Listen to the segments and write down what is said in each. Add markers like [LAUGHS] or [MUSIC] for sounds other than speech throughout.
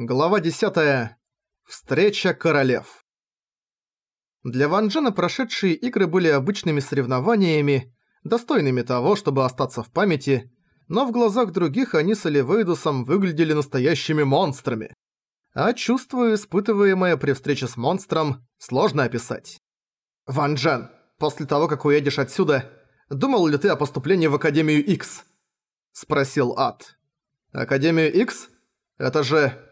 Глава 10. Встреча королев. Для Ван Джена прошедшие игры были обычными соревнованиями, достойными того, чтобы остаться в памяти, но в глазах других они с Оливейдусом выглядели настоящими монстрами. А чувство, испытываемое при встрече с монстром, сложно описать. «Ван Джен, после того, как уедешь отсюда, думал ли ты о поступлении в Академию X?» – спросил Ад. «Академию X? Это же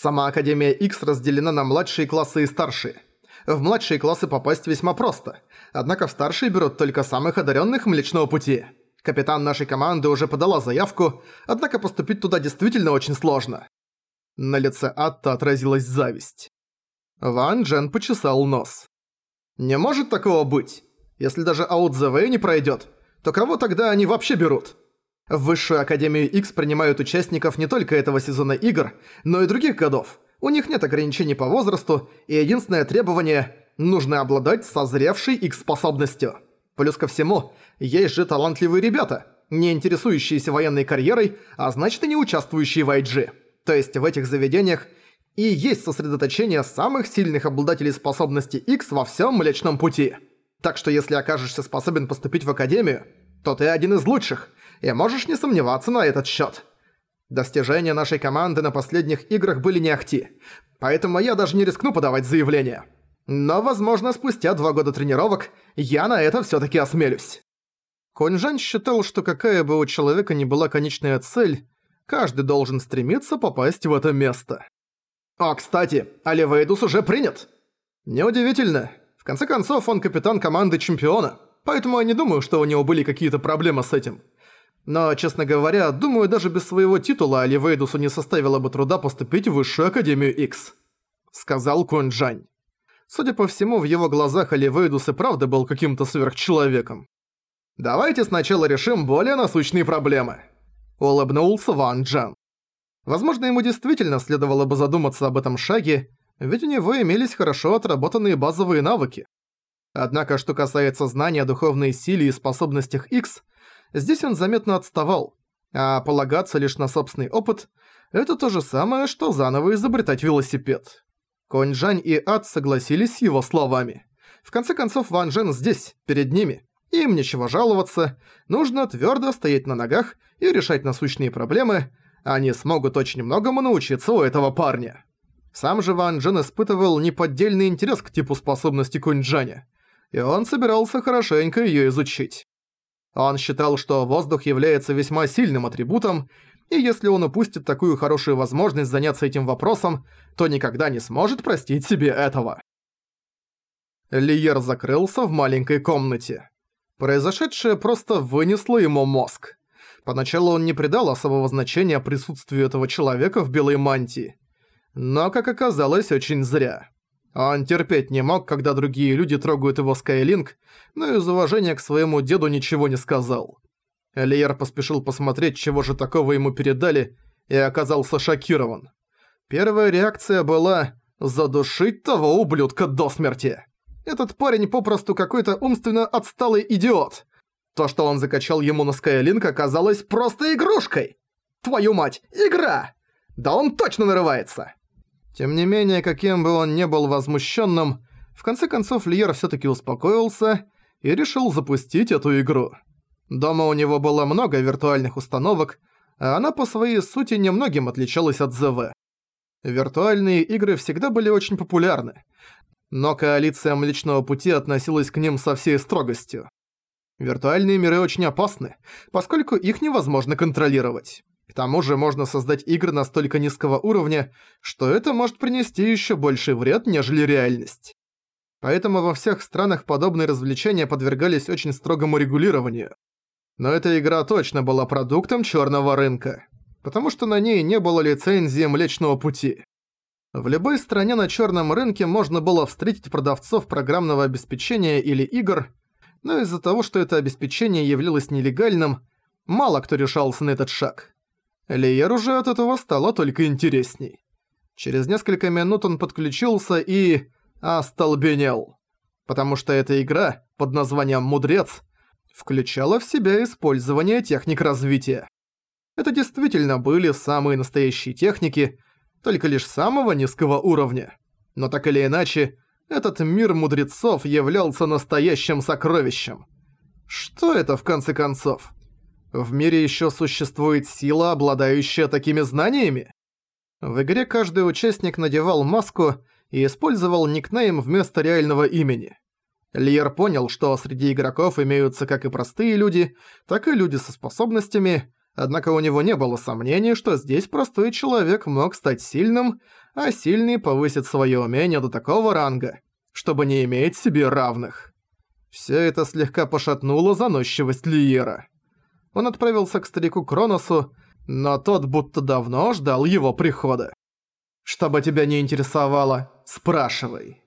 Сама Академия X разделена на младшие классы и старшие. В младшие классы попасть весьма просто, однако в старшие берут только самых одаренных Млечного Пути. Капитан нашей команды уже подала заявку, однако поступить туда действительно очень сложно. На лице Атта отразилась зависть. Ван Джен почесал нос. «Не может такого быть. Если даже Аут не пройдет, то кого тогда они вообще берут?» В Высшую Академию X принимают участников не только этого сезона игр, но и других годов. У них нет ограничений по возрасту, и единственное требование – нужно обладать созревшей X-способностью. Плюс ко всему, есть же талантливые ребята, не интересующиеся военной карьерой, а значит и не участвующие в IG. То есть в этих заведениях и есть сосредоточение самых сильных обладателей способности X во всем Млечном Пути. Так что если окажешься способен поступить в Академию, то ты один из лучших – и можешь не сомневаться на этот счет. Достижения нашей команды на последних играх были не ахти, поэтому я даже не рискну подавать заявление. Но, возможно, спустя два года тренировок я на это все таки осмелюсь. Коньжань считал, что какая бы у человека ни была конечная цель, каждый должен стремиться попасть в это место. О, кстати, Оливейдус уже принят. Неудивительно. В конце концов, он капитан команды чемпиона, поэтому я не думаю, что у него были какие-то проблемы с этим. Но, честно говоря, думаю, даже без своего титула Оливейдусу не составило бы труда поступить в Высшую Академию X. Сказал Кунь Джань. Судя по всему, в его глазах Оливейдус и правда был каким-то сверхчеловеком. «Давайте сначала решим более насущные проблемы», — улыбнулся Ван Джан. Возможно, ему действительно следовало бы задуматься об этом шаге, ведь у него имелись хорошо отработанные базовые навыки. Однако, что касается знания о духовной силе и способностях X, здесь он заметно отставал, а полагаться лишь на собственный опыт – это то же самое, что заново изобретать велосипед. Конь Жань и Ад согласились с его словами. В конце концов, Ван Жен здесь, перед ними. Им нечего жаловаться, нужно твердо стоять на ногах и решать насущные проблемы, они смогут очень многому научиться у этого парня. Сам же Ван Джен испытывал неподдельный интерес к типу способности Кунь-Джаня, и он собирался хорошенько её изучить. Он считал, что воздух является весьма сильным атрибутом, и если он упустит такую хорошую возможность заняться этим вопросом, то никогда не сможет простить себе этого. Лиер закрылся в маленькой комнате. Произошедшее просто вынесло ему мозг. Поначалу он не придал особого значения присутствию этого человека в белой мантии. Но, как оказалось, очень зря. Он терпеть не мог, когда другие люди трогают его Скайлинг, но из уважения к своему деду ничего не сказал. Элиер поспешил посмотреть, чего же такого ему передали, и оказался шокирован. Первая реакция была «задушить того ублюдка до смерти». Этот парень попросту какой-то умственно отсталый идиот. То, что он закачал ему на Скайлинг, оказалось просто игрушкой. Твою мать, игра! Да он точно нарывается! Тем не менее, каким бы он ни был возмущенным, в конце концов Льер всё-таки успокоился и решил запустить эту игру. Дома у него было много виртуальных установок, а она по своей сути немногим отличалась от ЗВ. Виртуальные игры всегда были очень популярны, но коалиция Млечного Пути относилась к ним со всей строгостью. Виртуальные миры очень опасны, поскольку их невозможно контролировать. К тому же можно создать игры настолько низкого уровня, что это может принести еще больший вред, нежели реальность. Поэтому во всех странах подобные развлечения подвергались очень строгому регулированию. Но эта игра точно была продуктом черного рынка, потому что на ней не было лицензии Млечного Пути. В любой стране на черном рынке можно было встретить продавцов программного обеспечения или игр, но из-за того, что это обеспечение являлось нелегальным, мало кто решался на этот шаг. Лиер уже от этого стало только интересней. Через несколько минут он подключился и... остолбенел. Потому что эта игра, под названием «Мудрец», включала в себя использование техник развития. Это действительно были самые настоящие техники, только лишь самого низкого уровня. Но так или иначе, этот мир мудрецов являлся настоящим сокровищем. Что это в конце концов? В мире еще существует сила, обладающая такими знаниями? В игре каждый участник надевал маску и использовал никнейм вместо реального имени. Лиер понял, что среди игроков имеются как и простые люди, так и люди со способностями, однако у него не было сомнений, что здесь простой человек мог стать сильным, а сильный повысит своё умение до такого ранга, чтобы не иметь себе равных. Всё это слегка пошатнуло заносчивость Лиера. Он отправился к старику Кроносу, но тот будто давно ждал его прихода. «Что бы тебя не интересовало, спрашивай».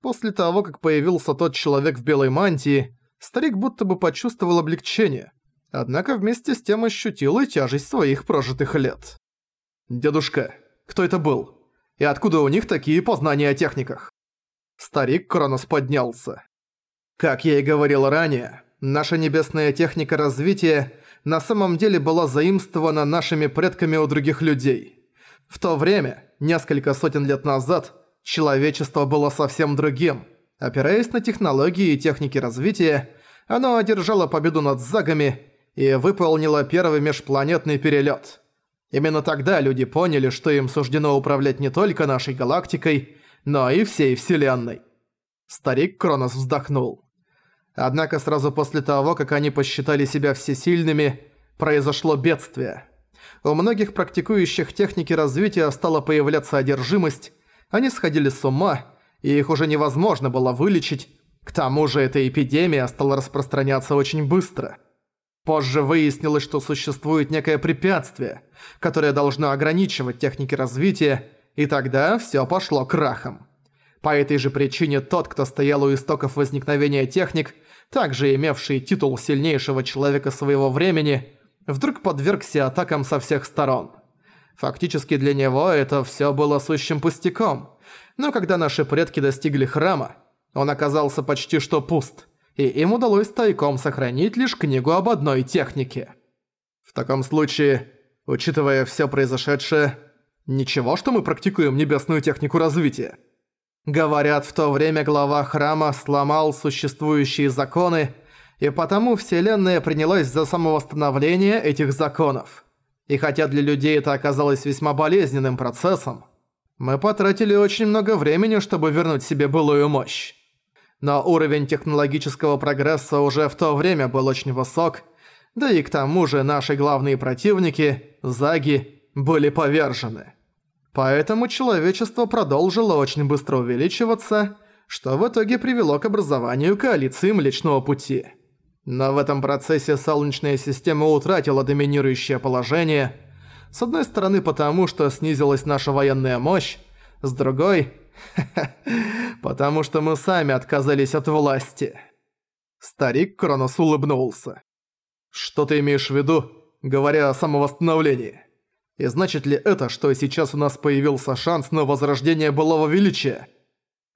После того, как появился тот человек в белой мантии, старик будто бы почувствовал облегчение, однако вместе с тем ощутил и тяжесть своих прожитых лет. «Дедушка, кто это был? И откуда у них такие познания о техниках?» Старик Кронос поднялся. «Как я и говорил ранее, наша небесная техника развития на самом деле была заимствована нашими предками у других людей. В то время, несколько сотен лет назад, Человечество было совсем другим. Опираясь на технологии и техники развития, оно одержало победу над загами и выполнило первый межпланетный перелет. Именно тогда люди поняли, что им суждено управлять не только нашей галактикой, но и всей Вселенной. Старик Кронос вздохнул. Однако сразу после того, как они посчитали себя всесильными, произошло бедствие. У многих практикующих техники развития стала появляться одержимость, они сходили с ума, и их уже невозможно было вылечить, к тому же эта эпидемия стала распространяться очень быстро. Позже выяснилось, что существует некое препятствие, которое должно ограничивать техники развития, и тогда всё пошло крахом. По этой же причине тот, кто стоял у истоков возникновения техник, также имевший титул сильнейшего человека своего времени, вдруг подвергся атакам со всех сторон – Фактически для него это все было сущим пустяком. Но когда наши предки достигли храма, он оказался почти что пуст, и им удалось тайком сохранить лишь книгу об одной технике. В таком случае, учитывая все произошедшее, ничего, что мы практикуем небесную технику развития. Говорят, в то время глава храма сломал существующие законы, и потому Вселенная принялась за самовосстановление этих законов. И хотя для людей это оказалось весьма болезненным процессом, мы потратили очень много времени, чтобы вернуть себе былую мощь. Но уровень технологического прогресса уже в то время был очень высок, да и к тому же наши главные противники, Заги, были повержены. Поэтому человечество продолжило очень быстро увеличиваться, что в итоге привело к образованию коалиции Млечного Пути. Но в этом процессе Солнечная система утратила доминирующее положение. С одной стороны потому, что снизилась наша военная мощь, с другой... [LAUGHS] потому что мы сами отказались от власти. Старик Кронос улыбнулся. Что ты имеешь в виду, говоря о самовосстановлении? И значит ли это, что сейчас у нас появился шанс на возрождение былого величия?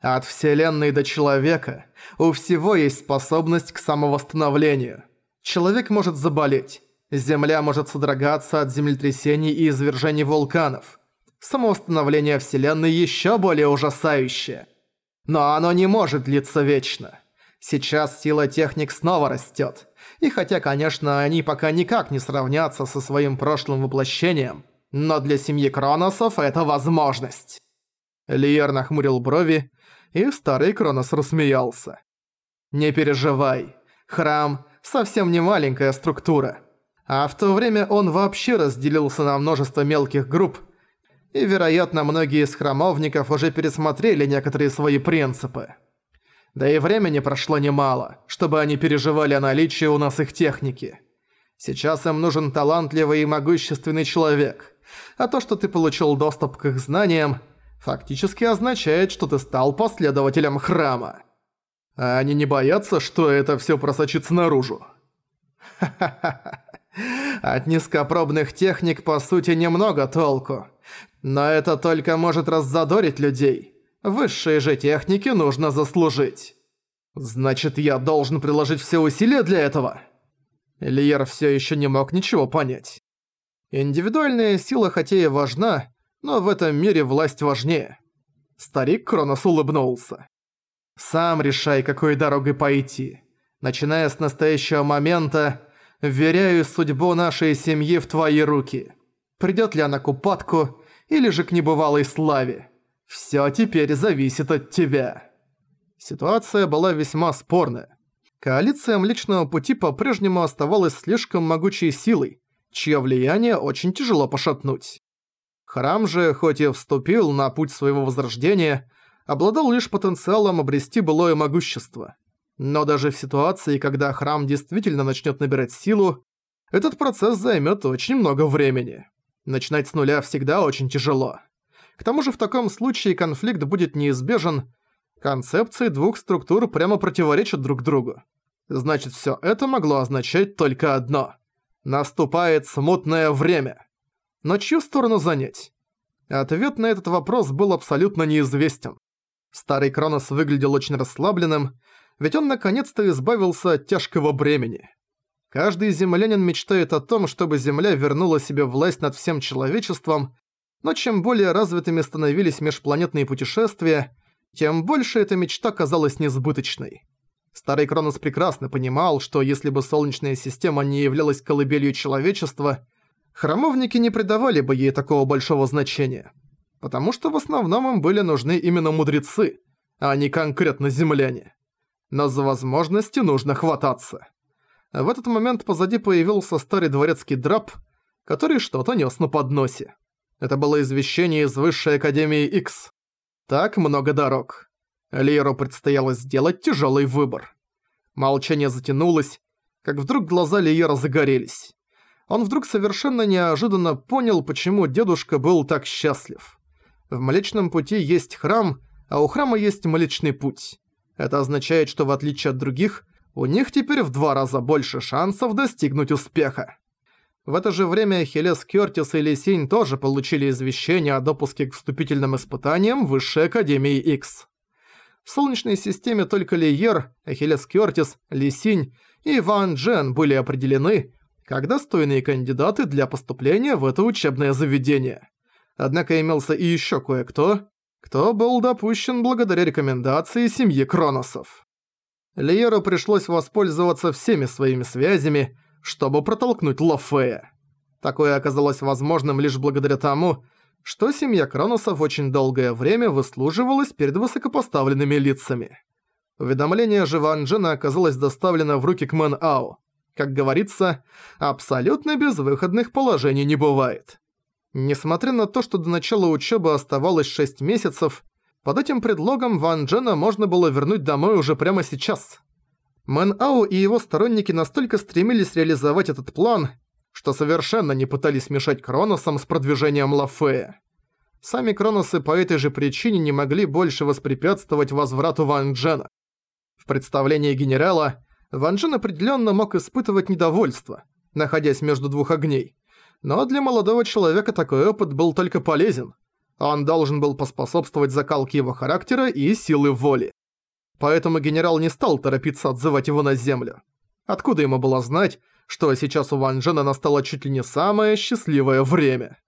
От Вселенной до человека у всего есть способность к самовосстановлению. Человек может заболеть, Земля может содрогаться от землетрясений и извержений вулканов. Самовосстановление Вселенной еще более ужасающее. Но оно не может длиться вечно. Сейчас сила техник снова растет. И хотя, конечно, они пока никак не сравнятся со своим прошлым воплощением, но для семьи Кроносов это возможность. Лиер нахмурил брови, и старый Кронос рассмеялся. «Не переживай, храм – совсем не маленькая структура. А в то время он вообще разделился на множество мелких групп, и, вероятно, многие из храмовников уже пересмотрели некоторые свои принципы. Да и времени прошло немало, чтобы они переживали о наличии у нас их техники. Сейчас им нужен талантливый и могущественный человек, а то, что ты получил доступ к их знаниям – фактически означает, что ты стал последователем храма. А они не боятся, что это всё просочится наружу. Ха-ха-ха. От низкопробных техник по сути немного толку. Но это только может раззадорить людей. Высшие же техники нужно заслужить. Значит, я должен приложить все усилия для этого? Лиер все еще не мог ничего понять. Индивидуальная сила хотя и важна, но в этом мире власть важнее. Старик Кронос улыбнулся. «Сам решай, какой дорогой пойти. Начиная с настоящего момента, вверяю судьбу нашей семьи в твои руки. Придёт ли она к упадку или же к небывалой славе? Всё теперь зависит от тебя». Ситуация была весьма спорная. Коалиция Млечного Пути по-прежнему оставалась слишком могучей силой, чье влияние очень тяжело пошатнуть. Храм же, хоть и вступил на путь своего возрождения, обладал лишь потенциалом обрести былое могущество. Но даже в ситуации, когда храм действительно начнет набирать силу, этот процесс займет очень много времени. Начинать с нуля всегда очень тяжело. К тому же в таком случае конфликт будет неизбежен, концепции двух структур прямо противоречат друг другу. Значит, все это могло означать только одно. Наступает смутное время. Но чью сторону занять? Ответ на этот вопрос был абсолютно неизвестен. Старый Кронос выглядел очень расслабленным, ведь он наконец-то избавился от тяжкого бремени. Каждый землянин мечтает о том, чтобы Земля вернула себе власть над всем человечеством, но чем более развитыми становились межпланетные путешествия, тем больше эта мечта казалась несбыточной. Старый Кронос прекрасно понимал, что если бы Солнечная система не являлась колыбелью человечества, Храмовники не придавали бы ей такого большого значения, потому что в основном им были нужны именно мудрецы, а не конкретно земляне. Но за возможности нужно хвататься. В этот момент позади появился старый дворецкий драп, который что-то нес на подносе. Это было извещение из Высшей Академии X. Так много дорог. Лиеру предстояло сделать тяжелый выбор. Молчание затянулось, как вдруг глаза Лиера загорелись он вдруг совершенно неожиданно понял, почему дедушка был так счастлив. В Млечном Пути есть храм, а у храма есть Млечный Путь. Это означает, что в отличие от других, у них теперь в два раза больше шансов достигнуть успеха. В это же время Хелес Кёртис и Лисинь тоже получили извещение о допуске к вступительным испытаниям Высшей Академии X. В Солнечной системе только Лиер, Ахиллес Кёртис, Лисинь и Ван Джен были определены, как достойные кандидаты для поступления в это учебное заведение. Однако имелся и еще кое-кто, кто был допущен благодаря рекомендации семьи Кроносов. Лиеру пришлось воспользоваться всеми своими связями, чтобы протолкнуть Лофея. Такое оказалось возможным лишь благодаря тому, что семья Кроносов очень долгое время выслуживалась перед высокопоставленными лицами. Уведомление же Ван Джена оказалось доставлено в руки к Мэн Ау. Как говорится, абсолютно безвыходных положений не бывает. Несмотря на то, что до начала учебы оставалось 6 месяцев, под этим предлогом Ван Джена можно было вернуть домой уже прямо сейчас. Мэн Ау и его сторонники настолько стремились реализовать этот план, что совершенно не пытались мешать Кроносам с продвижением Лафея. Сами Кроносы по этой же причине не могли больше воспрепятствовать возврату Ван Джена. В представлении генерала Ван Джен определенно мог испытывать недовольство, находясь между двух огней. Но для молодого человека такой опыт был только полезен. Он должен был поспособствовать закалке его характера и силы воли. Поэтому генерал не стал торопиться отзывать его на землю. Откуда ему было знать, что сейчас у Ван Джена настало чуть ли не самое счастливое время?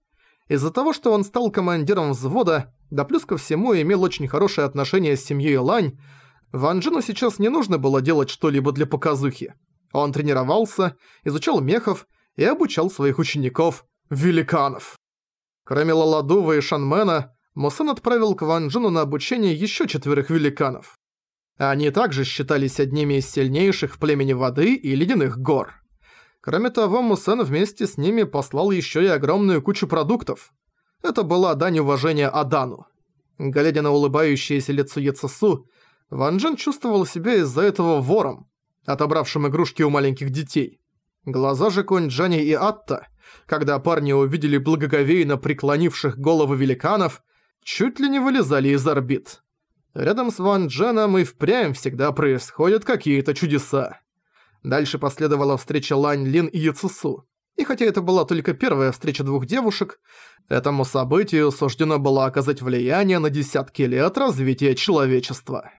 Из-за того, что он стал командиром взвода, да плюс ко всему имел очень хорошее отношение с семьей Лань, Ван Джину сейчас не нужно было делать что-либо для показухи. Он тренировался, изучал мехов и обучал своих учеников – великанов. Кроме Лаладува и Шанмена, Мусэн отправил к Ван Джину на обучение еще четверых великанов. Они также считались одними из сильнейших в племени воды и ледяных гор. Кроме того, Мусэн вместе с ними послал еще и огромную кучу продуктов. Это была дань уважения Адану. Глядя на улыбающееся лицо Яцесу, Ван Джен чувствовал себя из-за этого вором, отобравшим игрушки у маленьких детей. Глаза же Конь Джани и Атта, когда парни увидели благоговейно преклонивших головы великанов, чуть ли не вылезали из орбит. Рядом с Ван Дженом и впрямь всегда происходят какие-то чудеса. Дальше последовала встреча Лань Лин и Яцесу. И хотя это была только первая встреча двух девушек, этому событию суждено было оказать влияние на десятки лет развития человечества.